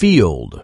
field.